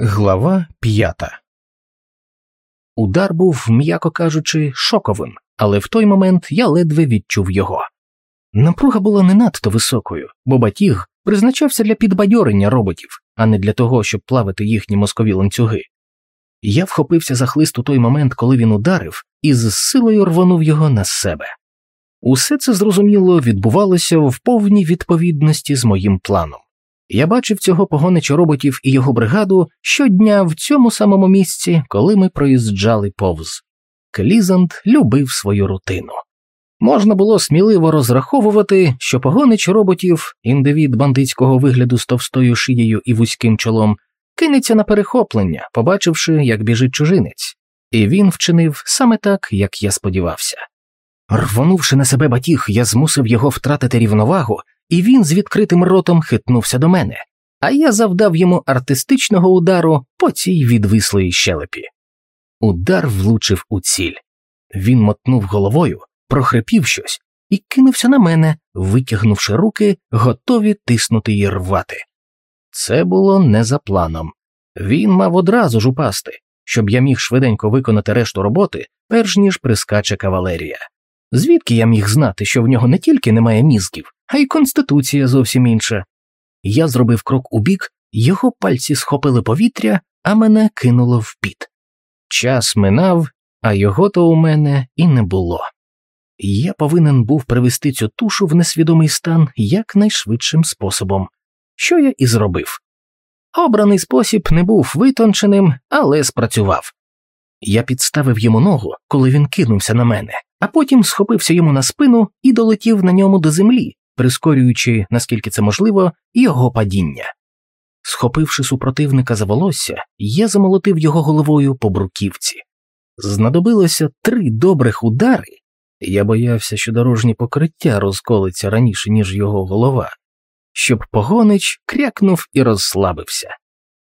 Глава п'ята Удар був, м'яко кажучи, шоковим, але в той момент я ледве відчув його. Напруга була не надто високою, бо батіг призначався для підбадьорення роботів, а не для того, щоб плавити їхні мозкові ланцюги. Я вхопився за хлист у той момент, коли він ударив, і з силою рванув його на себе. Усе це зрозуміло відбувалося в повній відповідності з моїм планом. Я бачив цього погонича роботів і його бригаду щодня в цьому самому місці, коли ми проїжджали повз. Клізант любив свою рутину. Можна було сміливо розраховувати, що погонич роботів, індивід бандитського вигляду з товстою шиєю і вузьким чолом, кинеться на перехоплення, побачивши, як біжить чужинець, і він вчинив саме так, як я сподівався. Рвонувши на себе батіг, я змусив його втратити рівновагу і він з відкритим ротом хитнувся до мене, а я завдав йому артистичного удару по цій відвислої щелепі. Удар влучив у ціль. Він мотнув головою, прохрипів щось і кинувся на мене, витягнувши руки, готові тиснути й рвати. Це було не за планом. Він мав одразу ж упасти, щоб я міг швиденько виконати решту роботи, перш ніж прискаче кавалерія. Звідки я міг знати, що в нього не тільки немає мізків, а й конституція зовсім інша. Я зробив крок у бік, його пальці схопили повітря, а мене кинуло в піт. Час минав, а його то у мене і не було. Я повинен був привести цю тушу в несвідомий стан якнайшвидшим способом, що я і зробив. Обраний спосіб не був витонченим, але спрацював. Я підставив йому ногу, коли він кинувся на мене, а потім схопився йому на спину і долетів на ньому до землі, прискорюючи, наскільки це можливо, його падіння. Схопивши супротивника за волосся, я замолотив його головою по бруківці. Знадобилося три добрих удари, я боявся, що дорожнє покриття розколиться раніше, ніж його голова, щоб погонич крякнув і розслабився.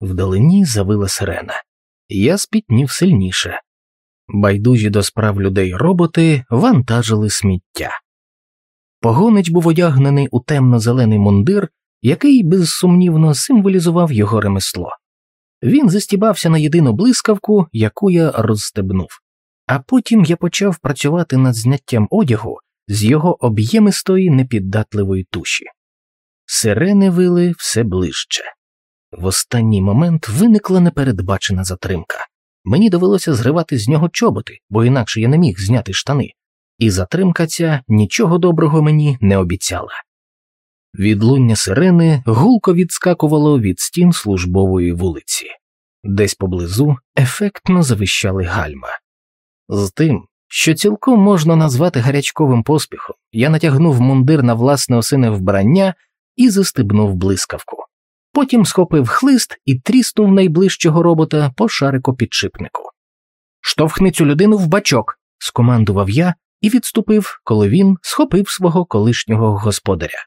Вдалині завила сирена. Я спітнів сильніше. Байдужі до справ людей роботи вантажили сміття. Погонич був одягнений у темно-зелений мундир, який безсумнівно символізував його ремесло. Він застібався на єдину блискавку, яку я розстебнув, а потім я почав працювати над зняттям одягу з його об'ємистої непіддатливої туші. Сирени вили все ближче. В останній момент виникла непередбачена затримка. Мені довелося зривати з нього чоботи, бо інакше я не міг зняти штани, і затримка ця нічого доброго мені не обіцяла. Відлуння сирени гулко відскакувало від стін службової вулиці, десь поблизу ефектно завищали гальма. З тим, що цілком можна назвати гарячковим поспіхом, я натягнув мундир на власне осине вбрання і застебнув блискавку. Потім схопив хлист і тріснув найближчого робота по шарику підшипнику. Штовхни цю людину в бачок, скомандував я і відступив, коли він схопив свого колишнього господаря.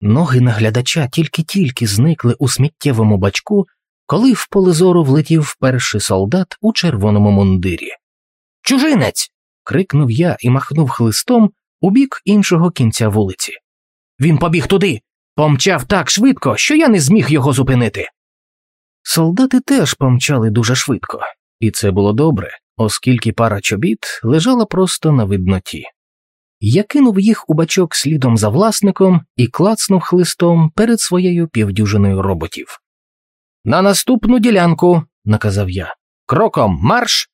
Ноги наглядача тільки-тільки зникли у сміттєвому бачку, коли в поле зору влетів перший солдат у червоному мундирі. Чужинець. крикнув я і махнув хлистом у бік іншого кінця вулиці. Він побіг туди, помчав так швидко, що я не зміг його зупинити. Солдати теж помчали дуже швидко, і це було добре, оскільки пара чобіт лежала просто на видноті. Я кинув їх у бачок слідом за власником і клацнув хлистом перед своєю півдюжиною роботів. На наступну ділянку, наказав я, кроком марш.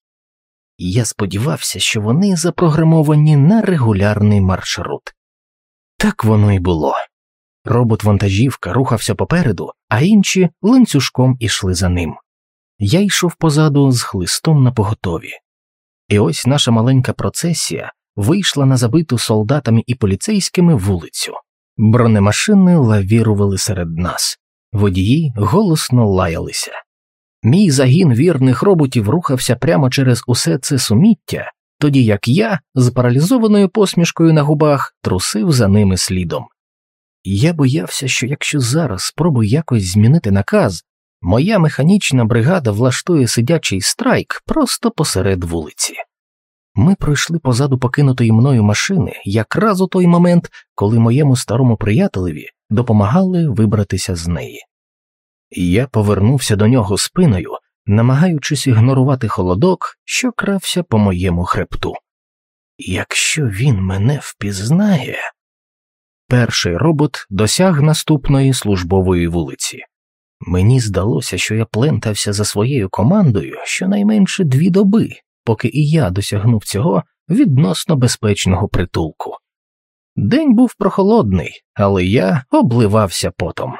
Я сподівався, що вони запрограмовані на регулярний маршрут. Так воно й було. Робот вантажівка рухався попереду, а інші ланцюжком ішли за ним. Я йшов позаду з хлистом на поготові. І ось наша маленька процесія вийшла на забиту солдатами і поліцейськими вулицю. Бронемашини лавірували серед нас, водії голосно лаялися. Мій загін вірних роботів рухався прямо через усе це суміття, тоді як я з паралізованою посмішкою на губах трусив за ними слідом. Я боявся, що якщо зараз спробую якось змінити наказ, моя механічна бригада влаштує сидячий страйк просто посеред вулиці. Ми пройшли позаду покинутої мною машини якраз у той момент, коли моєму старому приятелеві допомагали вибратися з неї. Я повернувся до нього спиною, намагаючись ігнорувати холодок, що крався по моєму хребту. Якщо він мене впізнає, перший робот досяг наступної службової вулиці. Мені здалося, що я плентався за своєю командою щонайменше дві доби, поки і я досягнув цього відносно безпечного притулку. День був прохолодний, але я обливався потом.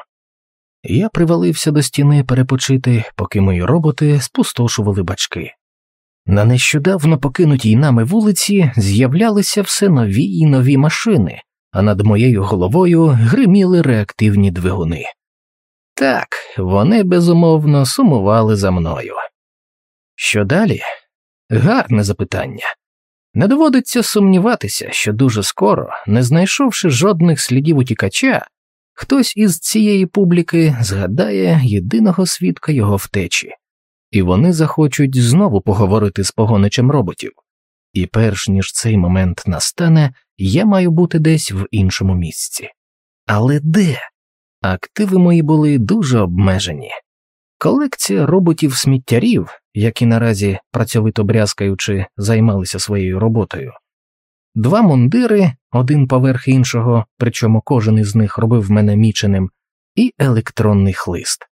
Я привалився до стіни перепочити, поки мої роботи спустошували бачки. На нещодавно покинутій нами вулиці з'являлися все нові й нові машини, а над моєю головою гриміли реактивні двигуни. Так, вони безумовно сумували за мною. Що далі? Гарне запитання. Не доводиться сумніватися, що дуже скоро, не знайшовши жодних слідів утікача, хтось із цієї публіки згадає єдиного свідка його втечі, і вони захочуть знову поговорити з погоничем роботів. І перш ніж цей момент настане, я маю бути десь в іншому місці. Але де? Активи мої були дуже обмежені. Колекція роботів сміттярів, які наразі працьовито брязкаючи займалися своєю роботою, два мундири, один поверх іншого, причому кожен із них робив мене міченим, і електронний хлист.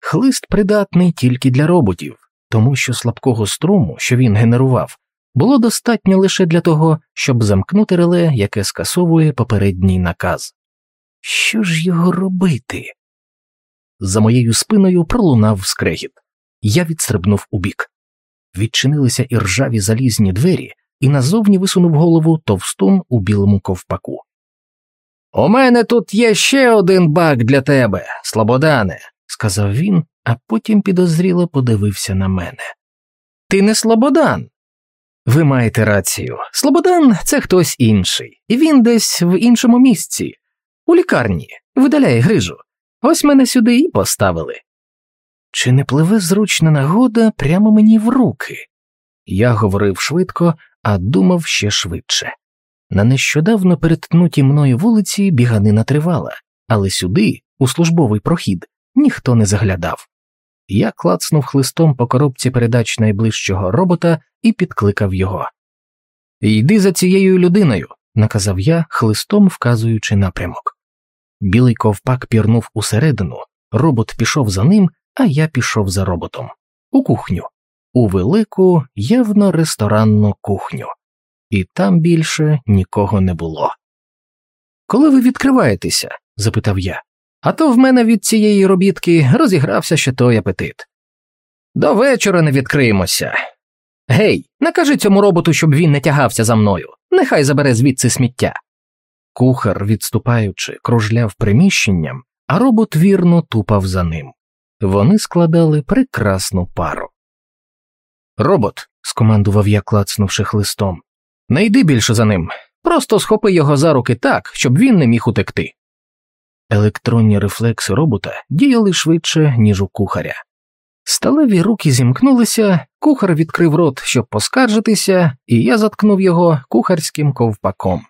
Хлист придатний тільки для роботів, тому що слабкого струму, що він генерував, було достатньо лише для того, щоб замкнути реле, яке скасовує попередній наказ. Що ж його робити? За моєю спиною пролунав скрегіт. Я відстрибнув убік. Відчинилися іржаві залізні двері, і назовні висунув голову товстун у білому ковпаку. У мене тут є ще один бак для тебе, Слободане, сказав він, а потім підозріло подивився на мене. Ти не Слободан. Ви маєте рацію. Слободан це хтось інший, і він десь в іншому місці, у лікарні, видаляє грижу. Ось мене сюди і поставили. Чи не пливе зручна нагода прямо мені в руки? Я говорив швидко, а думав ще швидше. На нещодавно перетнутій мною вулиці біганина тривала, але сюди, у службовий прохід, ніхто не заглядав. Я клацнув хлистом по коробці передач найближчого робота і підкликав його. Йди за цією людиною, наказав я, хлистом вказуючи напрямок. Білий ковпак пірнув усередину, робот пішов за ним, а я пішов за роботом. У кухню, у велику, явно ресторанну кухню, і там більше нікого не було. Коли ви відкриваєтеся? запитав я, а то в мене від цієї робітки розігрався ще той апетит. До вечора не відкриємося. Гей, накажи цьому роботу, щоб він не тягався за мною, нехай забере звідси сміття. Кухар, відступаючи, кружляв приміщенням, а робот вірно тупав за ним. Вони складали прекрасну пару. Робот, скомандував я, клацнувши хлистом, не йди більше за ним, просто схопи його за руки так, щоб він не міг утекти. Електронні рефлекси робота діяли швидше, ніж у кухаря. Сталеві руки зімкнулися, кухар відкрив рот, щоб поскаржитися, і я заткнув його кухарським ковпаком.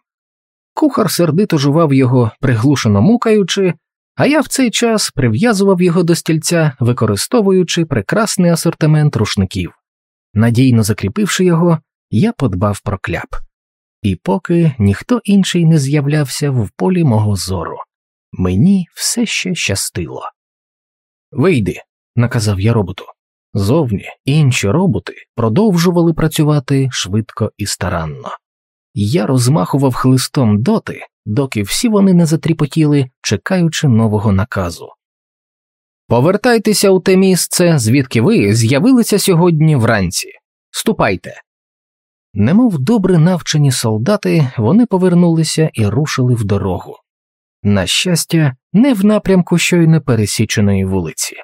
Кухар сердито жував його, приглушено мукаючи, а я в цей час прив'язував його до стільця, використовуючи прекрасний асортимент рушників. Надійно закріпивши його, я подбав про кляп. І поки ніхто інший не з'являвся в полі мого зору, мені все ще щастило. Вийди, наказав я роботу. Зовні інші роботи продовжували працювати швидко і старанно. Я розмахував хлистом доти, доки всі вони не затріпотіли, чекаючи нового наказу. Повертайтеся у те місце, звідки ви з'явилися сьогодні вранці. Ступайте. Немов добре навчені солдати, вони повернулися і рушили в дорогу. На щастя, не в напрямку щойно пересіченої вулиці.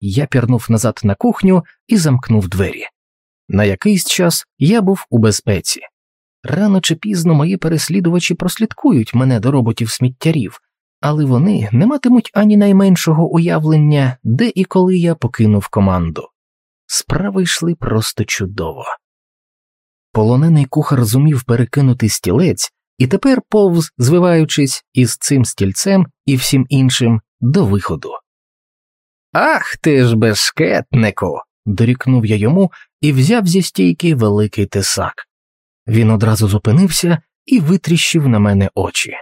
Я пірнув назад на кухню і замкнув двері. На якийсь час я був у безпеці. Рано чи пізно мої переслідувачі прослідкують мене до роботів сміттярів, але вони не матимуть ані найменшого уявлення, де і коли я покинув команду. Справи йшли просто чудово. Полонений кухар зумів перекинути стілець і тепер повз, звиваючись із цим стільцем і всім іншим до виходу. Ах ти ж бешкетнику. дорікнув я йому і взяв зі стійки великий тисак. Він одразу зупинився і витріщив на мене очі.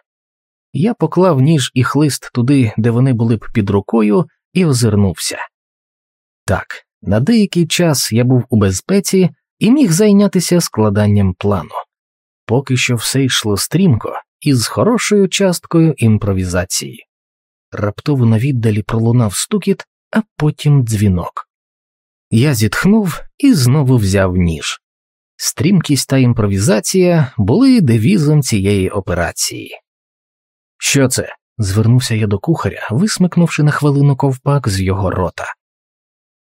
Я поклав ніж і хлист туди, де вони були б під рукою, і озирнувся. Так, на деякий час я був у безпеці і міг зайнятися складанням плану. Поки що все йшло стрімко і з хорошою часткою імпровізації. Раптово на віддалі пролунав стукіт, а потім дзвінок. Я зітхнув і знову взяв ніж. Стрімкість та імпровізація були девізом цієї операції. Що це? звернувся я до кухаря, висмикнувши на хвилину ковпак з його рота.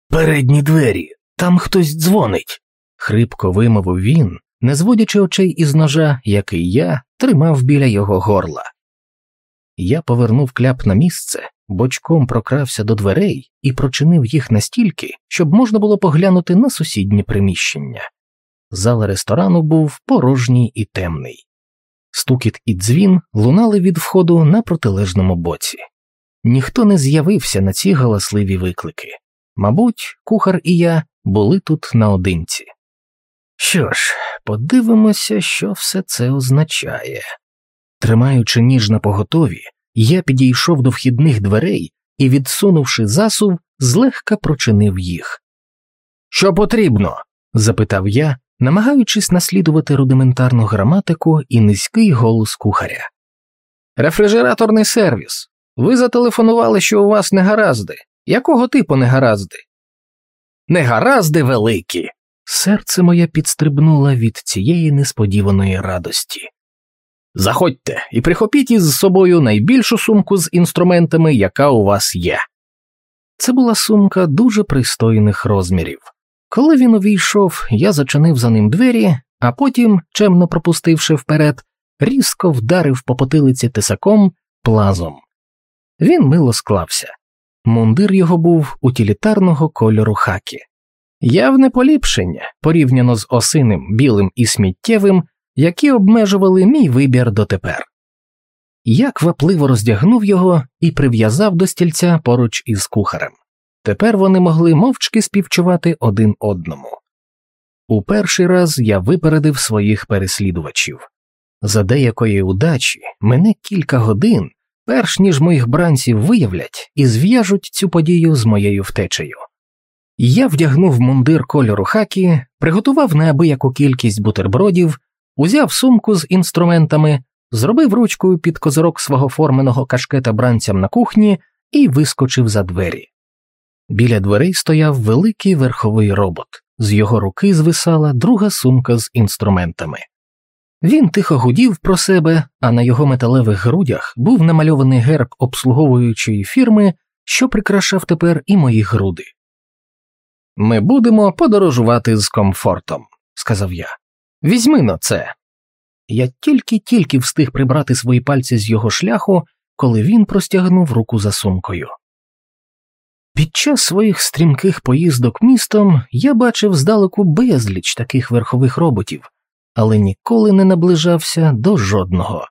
Передні двері, там хтось дзвонить, хрипко вимовив він, не зводячи очей із ножа, який я тримав біля його горла. Я повернув кляп на місце, бочком прокрався до дверей і прочинив їх настільки, щоб можна було поглянути на сусіднє приміщення. Зал ресторану був порожній і темний. Стукіт і дзвін лунали від входу на протилежному боці. Ніхто не з'явився на ці галасливі виклики. Мабуть, кухар і я були тут наодинці. Що ж, подивимося, що все це означає. Тримаючи ніж на поготові, я підійшов до вхідних дверей і, відсунувши засув, злегка прочинив їх. Що потрібно? запитав я, намагаючись наслідувати рудиментарну граматику і низький голос кухаря. Рефрижераторний сервіс. Ви зателефонували, що у вас негаразди. Якого типу негаразди? Негаразди великі. Серце моє підстрибнуло від цієї несподіваної радості. Заходьте і прихопіть із собою найбільшу сумку з інструментами, яка у вас є. Це була сумка дуже пристойних розмірів. Коли він увійшов, я зачинив за ним двері, а потім, чемно пропустивши вперед, різко вдарив по потилиці тисаком плазом. Він мило склався. Мундир його був утилітарного кольору хакі. Явне поліпшення порівняно з осиним білим і сміттєвим, які обмежували мій вибір дотепер. Я квапливо роздягнув його і прив'язав до стільця поруч із кухарем. Тепер вони могли мовчки співчувати один одному. У перший раз я випередив своїх переслідувачів. За деякої удачі мене кілька годин, перш ніж моїх бранців виявлять і зв'яжуть цю подію з моєю втечею. Я вдягнув мундир кольору хакі, приготував неабияку кількість бутербродів, узяв сумку з інструментами, зробив ручкою під козирок свого форменого кашкета бранцям на кухні і вискочив за двері. Біля дверей стояв великий верховий робот, з його руки звисала друга сумка з інструментами. Він тихо гудів про себе, а на його металевих грудях був намальований герб обслуговуючої фірми, що прикрашав тепер і мої груди. Ми будемо подорожувати з комфортом, сказав я. Візьми на це. Я тільки тільки встиг прибрати свої пальці з його шляху, коли він простягнув руку за сумкою. Під час своїх стрімких поїздок містом я бачив здалеку безліч таких верхових роботів, але ніколи не наближався до жодного.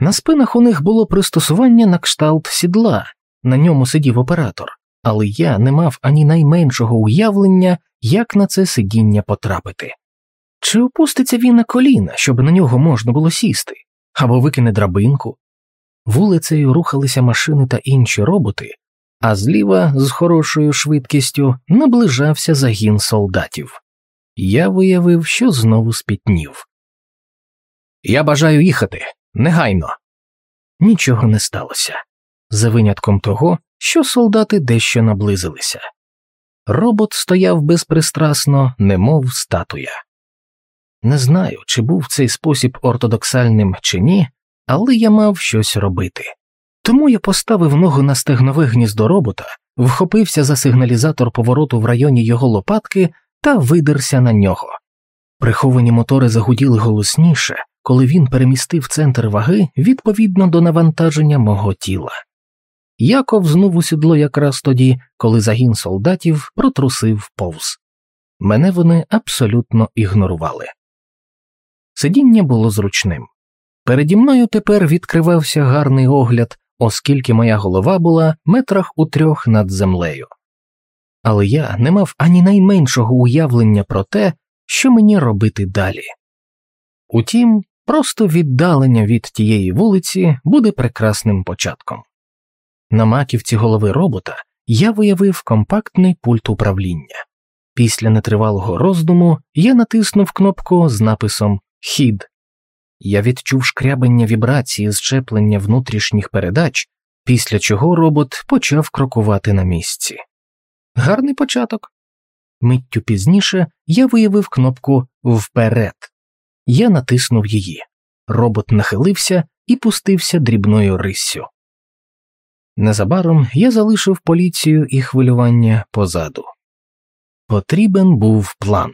На спинах у них було пристосування на кшталт сідла, на ньому сидів оператор, але я не мав ані найменшого уявлення, як на це сидіння потрапити. Чи опуститься він на коліна, щоб на нього можна було сісти, або викине драбинку? Вулицею рухалися машини та інші роботи, а зліва з хорошою швидкістю наближався загін солдатів. Я виявив, що знову спітнів. Я бажаю їхати негайно. Нічого не сталося, за винятком того, що солдати дещо наблизилися. Робот стояв безпристрасно, немов статуя. Не знаю, чи був цей спосіб ортодоксальним чи ні, але я мав щось робити. Тому я поставив ногу на стегнове гніздо робота, вхопився за сигналізатор повороту в районі його лопатки та видерся на нього. Приховані мотори загуділи голосніше, коли він перемістив центр ваги відповідно до навантаження мого тіла. Я ковзнув у сідло якраз тоді, коли загін солдатів протрусив повз. Мене вони абсолютно ігнорували. Сидіння було зручним. Переді мною тепер відкривався гарний огляд оскільки моя голова була метрах у трьох над землею. Але я не мав ані найменшого уявлення про те, що мені робити далі. Утім, просто віддалення від тієї вулиці буде прекрасним початком. На маківці голови робота я виявив компактний пульт управління. Після нетривалого роздуму я натиснув кнопку з написом Хід. Я відчув шкрябання вібрації зчеплення внутрішніх передач, після чого робот почав крокувати на місці. Гарний початок. Миттю пізніше я виявив кнопку Вперед. Я натиснув її. Робот нахилився і пустився дрібною риссю. Незабаром я залишив поліцію і хвилювання позаду. Потрібен був план.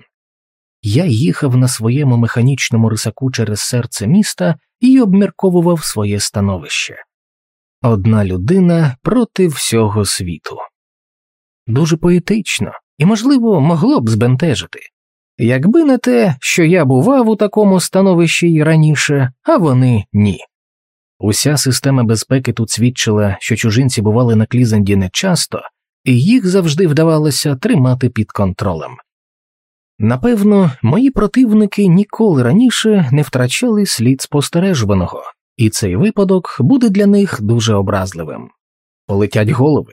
Я їхав на своєму механічному рисаку через серце міста і обмірковував своє становище одна людина проти всього світу. Дуже поетично і, можливо, могло б збентежити, якби не те, що я бував у такому становищі й раніше, а вони ні. Уся система безпеки тут свідчила, що чужинці бували на Клізенді нечасто, і їх завжди вдавалося тримати під контролем. Напевно, мої противники ніколи раніше не втрачали слід спостережуваного, і цей випадок буде для них дуже образливим. Полетять голови.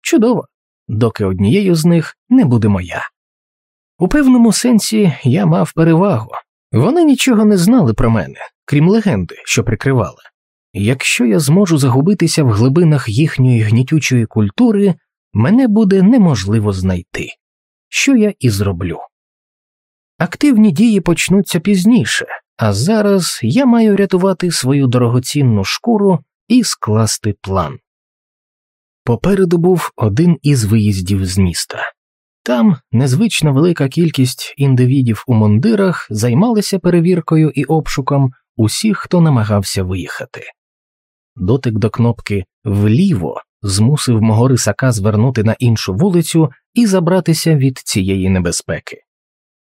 Чудово, доки однією з них не буде моя. У певному сенсі я мав перевагу вони нічого не знали про мене, крім легенди, що прикривали. Якщо я зможу загубитися в глибинах їхньої гнітючої культури, мене буде неможливо знайти, що я і зроблю. Активні дії почнуться пізніше, а зараз я маю рятувати свою дорогоцінну шкуру і скласти план. Попереду був один із виїздів з міста. Там незвично велика кількість індивідів у мундирах займалися перевіркою і обшуком усіх, хто намагався виїхати. Дотик до кнопки вліво змусив мого рисака звернути на іншу вулицю і забратися від цієї небезпеки.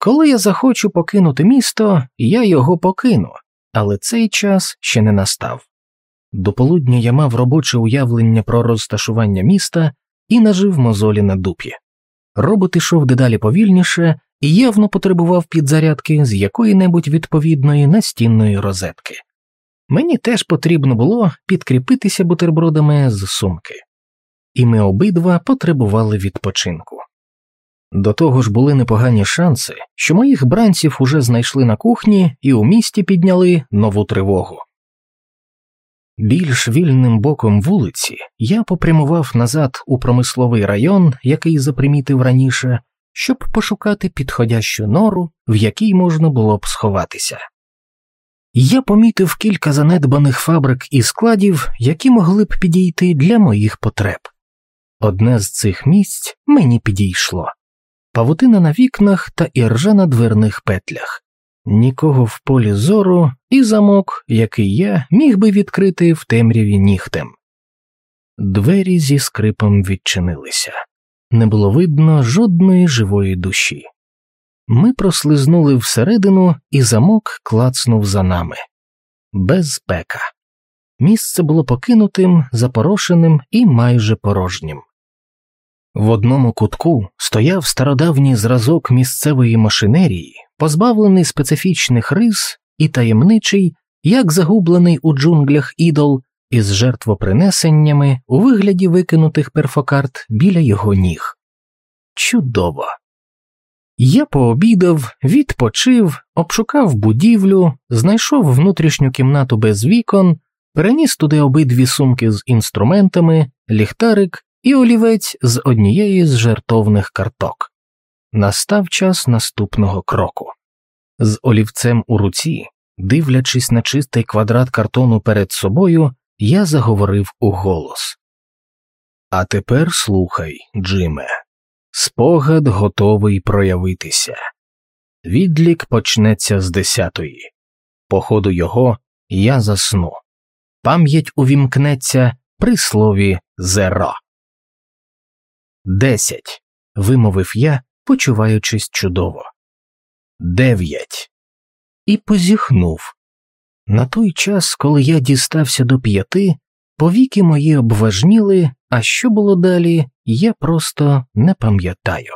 Коли я захочу покинути місто, я його покину, але цей час ще не настав. До полудня я мав робоче уявлення про розташування міста і нажив мозолі на дупі. Робот ішов дедалі повільніше і явно потребував підзарядки з якої-небудь відповідної настінної розетки. Мені теж потрібно було підкріпитися бутербродами з сумки, і ми обидва потребували відпочинку. До того ж були непогані шанси, що моїх бранців уже знайшли на кухні і у місті підняли нову тривогу. Більш вільним боком вулиці я попрямував назад у промисловий район, який запримітив раніше, щоб пошукати підходящу нору, в якій можна було б сховатися. Я помітив кілька занедбаних фабрик і складів, які могли б підійти для моїх потреб. Одне з цих місць мені підійшло павутина на вікнах та іржа на дверних петлях, нікого в полі зору і замок, який я міг би відкрити в темряві нігтем. Двері зі скрипом відчинилися, не було видно жодної живої душі. Ми прослизнули всередину, і замок клацнув за нами. Безпека. Місце було покинутим, запорошеним і майже порожнім. В одному кутку стояв стародавній зразок місцевої машинерії, позбавлений специфічних рис і таємничий, як загублений у джунглях ідол, із жертвопринесеннями у вигляді викинутих перфокарт біля його ніг. Чудово! Я пообідав, відпочив, обшукав будівлю, знайшов внутрішню кімнату без вікон, переніс туди обидві сумки з інструментами, ліхтарик і олівець з однієї з жертовних карток. Настав час наступного кроку. З олівцем у руці, дивлячись на чистий квадрат картону перед собою, я заговорив у голос. А тепер слухай, Джиме, спогад готовий проявитися. Відлік почнеться з десятої. По ходу його я засну. Пам'ять увімкнеться при слові зеро. Десять. вимовив я, почуваючись чудово. Дев'ять. І позіхнув. На той час, коли я дістався до п'яти, Повіки мої обважніли, а що було далі, я просто не пам'ятаю.